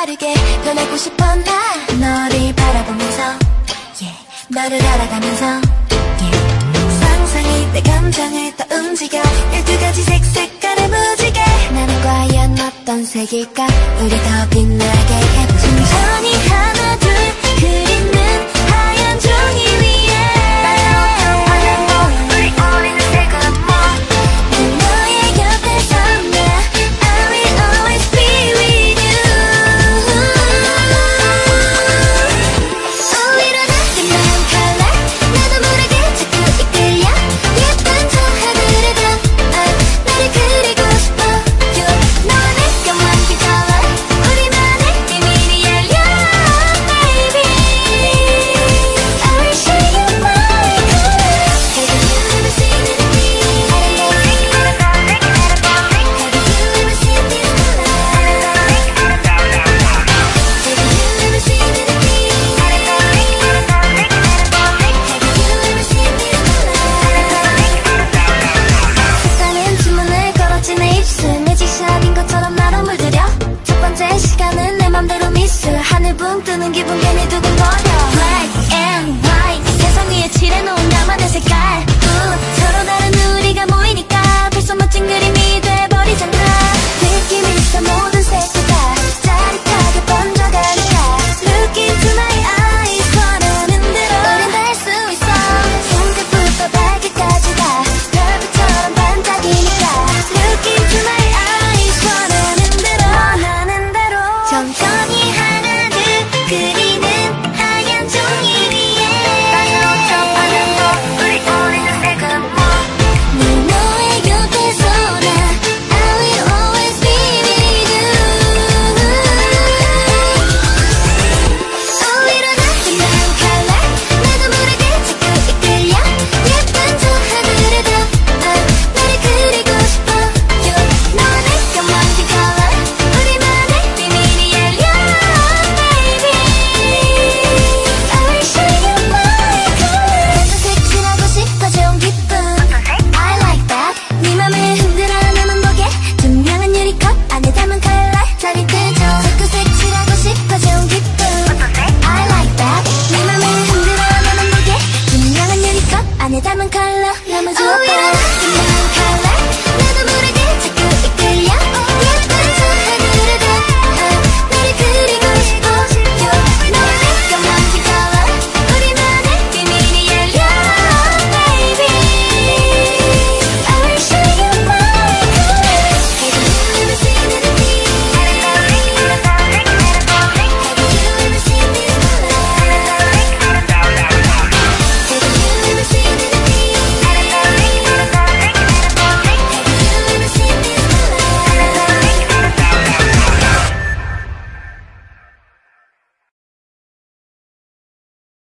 다르게 변하고 싶어 나 너를 바라보면서 yeah, 너를 알아가면서 색일까? 우리 더 빛나게 해보자. 천천히 하나 둘 buntanın gibi beni dugun var